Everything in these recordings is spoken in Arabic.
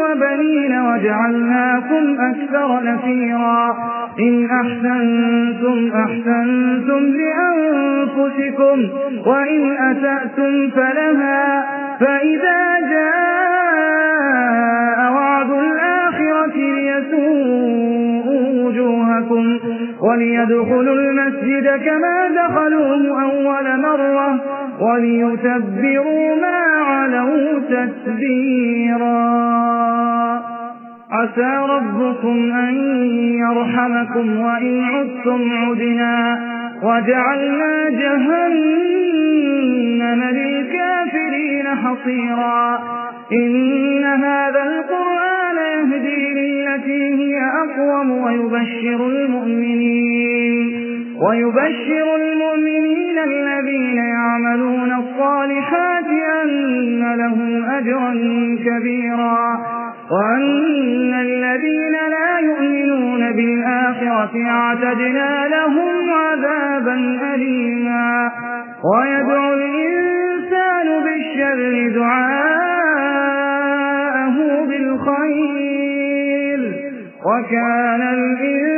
وبنين وجعلناكم أكثر نفيرا. إن أحسنتم أحسنتم لأنفسكم وإن أسأتم فلها. فإذا جاء وعد الآخرة ليسوءوا وجوهكم وليدخلوا المسجد كما دخلوه أول مرة وليتبروا ما علوا تتبيرا عسى ربكم أن يرحمكم وإن عدتم عدنا. وجعلنا جهنم للكافرين حصيرا. إن هذا القرآن يهدي للتي هي أقوم ويبشر المؤمنين. ويبشر المؤمنين الذين يعملون الصالحات أن لهم أجرا كبيرا وأن الذين لا يؤمنون بالآخرة أعتدنا لهم عذابا أليما. ويدعو الإنسان بالشر دعاءه بالخير. وكان الإنسان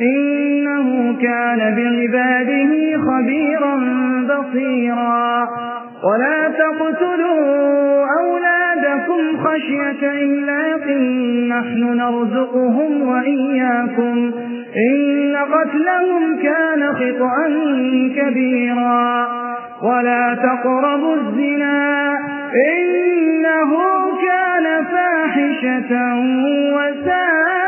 إنه كان بعباده خبيرا بصيرا. ولا تقتلوا أولادكم خشية إملاق. نحن نرزقهم وإياكم. إن قتلهم كان خطأ كبيرا. ولا تقربوا الزنا. إنه كان فاحشة وساء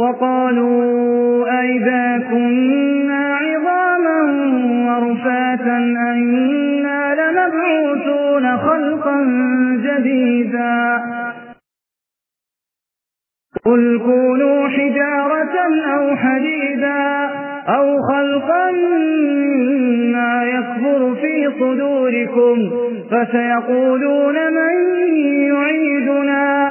وقالوا أئذا كنا عظاما ورفاتا أئنا لمبعوثون خلقا جديدا. قل كونوا حجارة أو حديدا أو خلقا ما يكبر في صدوركم فسيقولون من يعيدنا.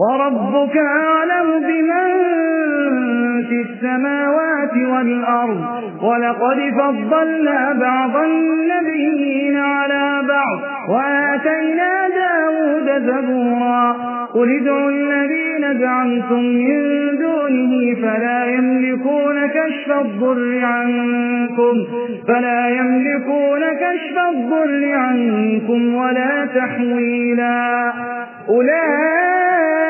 وربك أعلم بمن في السماوات والأرض ولقد فضلنا بعض النبيين على بعض وآتينا داود زبورا قل ادعوا الذين زعمتم من دونه فلا يملكون كشف الضر عنكم فلا يملكون كشف الضر عنكم ولا تحويلا أولئك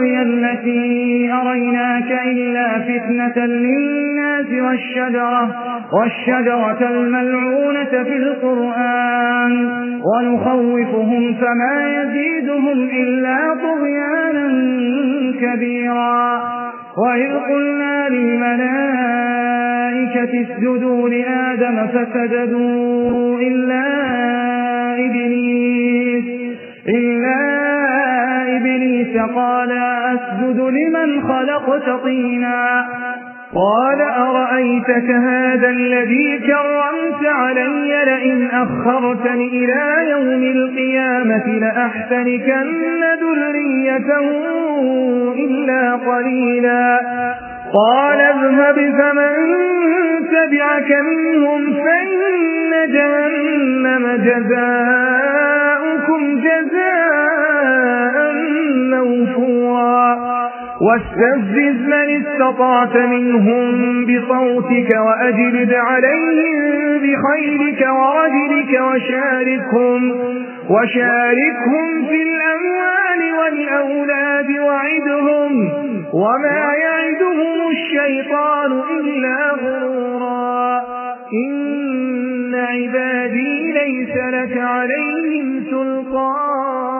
الرؤيا التي أريناك إلا فتنة للناس والشجرة, والشجرة الملعونة في القرآن ونخوفهم فما يزيدهم إلا طغيانا كبيرا. وإذ قلنا للملائكة اسجدوا لآدم فسجدوا إلا إبليس إلا إبليس قال أسجد لمن خلقت طينا قال أرأيتك هذا الذي كرمت علي لئن أخرتني إلى يوم القيامة لأحتنكن ذريته إلا قليلا قال اذهب فمن تبعك منهم فإن جهنم جزاؤكم واستفزز من استطعت منهم بصوتك وأجلد عليهم بخيرك ورجلك وشاركهم, وشاركهم في الأموال والأولاد وعدهم وما يعدهم الشيطان إلا غرورا. إن عبادي ليس لك عليهم سلطان.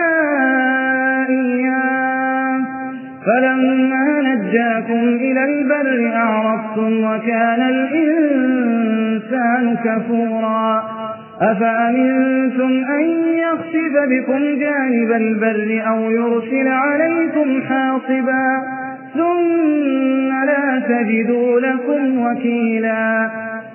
فلما نجاكم إلى البر أعرضتم وكان الإنسان كفورا. أفأمنتم أن يخسف بكم جانب البر أو يرسل عليكم حاصبا؟ ثم لا تجدوا لكم وكيلا.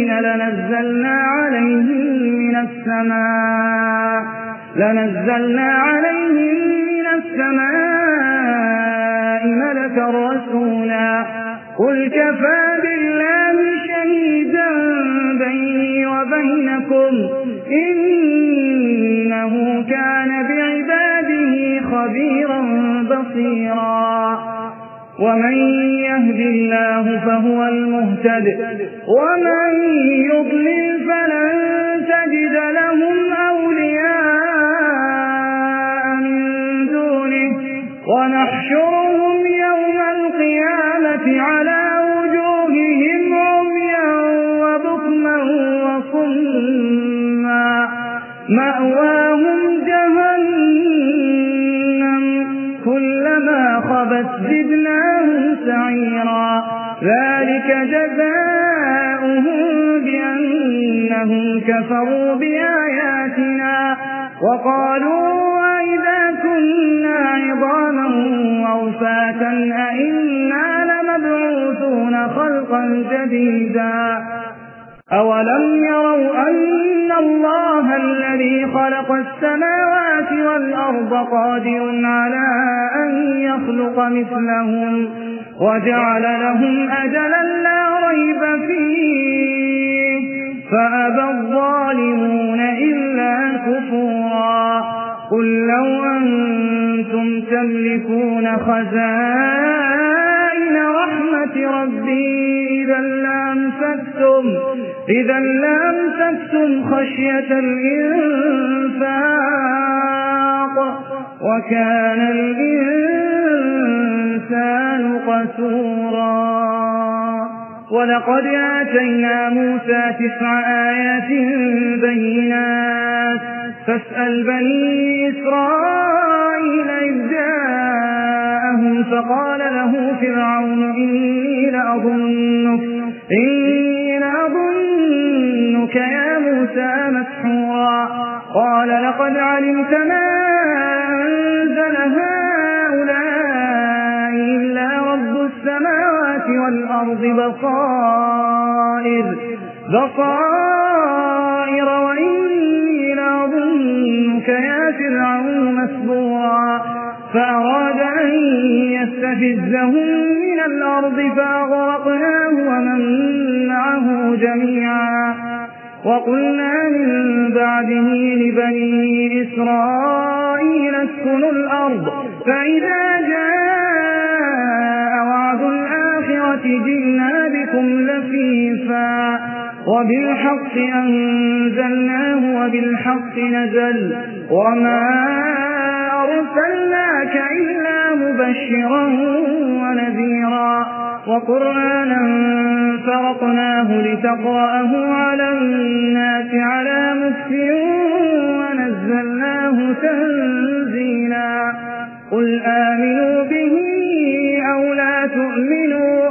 مطمئنين لنزلنا عليهم من السماء لنزلنا عليهم من السماء ملكا رسولا. قل كفى بالله شهيدا بيني وبينكم إنه كان بعباده خبيرا بصيرا. ومن يهد الله فهو المهتد. ومن يضلل فلن تجد لهم أولياء من دونه. ونحشرهم يوم القيامة على وجوههم عميا وبكما وصما. مأواهم جهنم كلما خبت سعيرا. ذلك جزاؤهم بأنهم كفروا بآياتنا. وقالوا وإذا كنا عظاما وأوفاتا أئنا لمبعوثون خلقا جديدا. أولم يروا أن الله الذي خلق السماوات والأرض قادر على أن يخلق مثلهم؟ وجعل لهم أجلا لا ريب فيه. فأبى الظالمون إلا كفورا. قل لو أنتم تملكون خزائن رحمة ربي إذا لامسكتم, إذا لامسكتم خشية الإنفاق. وكان الإنسان قسورا. ولقد آتينا موسى تسع آيات بينات. فاسأل بني إسرائيل إذ جاءهم فقال له فرعون إني لأظنك, إني لأظنك يا موسى مسحورا. قال لقد علمت ما والأرض بصائر بصائر وإني لأظنك يا فرعون مسبورا فأراد أن يستفزهم من الأرض فأغرقناه ومن معه جميعا. وقلنا من بعده لبني إسرائيل اسكنوا الأرض فإذا الآخرة جئنا بكم لفيفا وبالحق أنزلناه وبالحق نزل وما أرسلناك إلا مبشرا ونذيرا وقرآنا فرقناه لتقرأه على الناس على مكس ونزلناه تنزيلا. قل آمنوا به أو لا تؤمنوا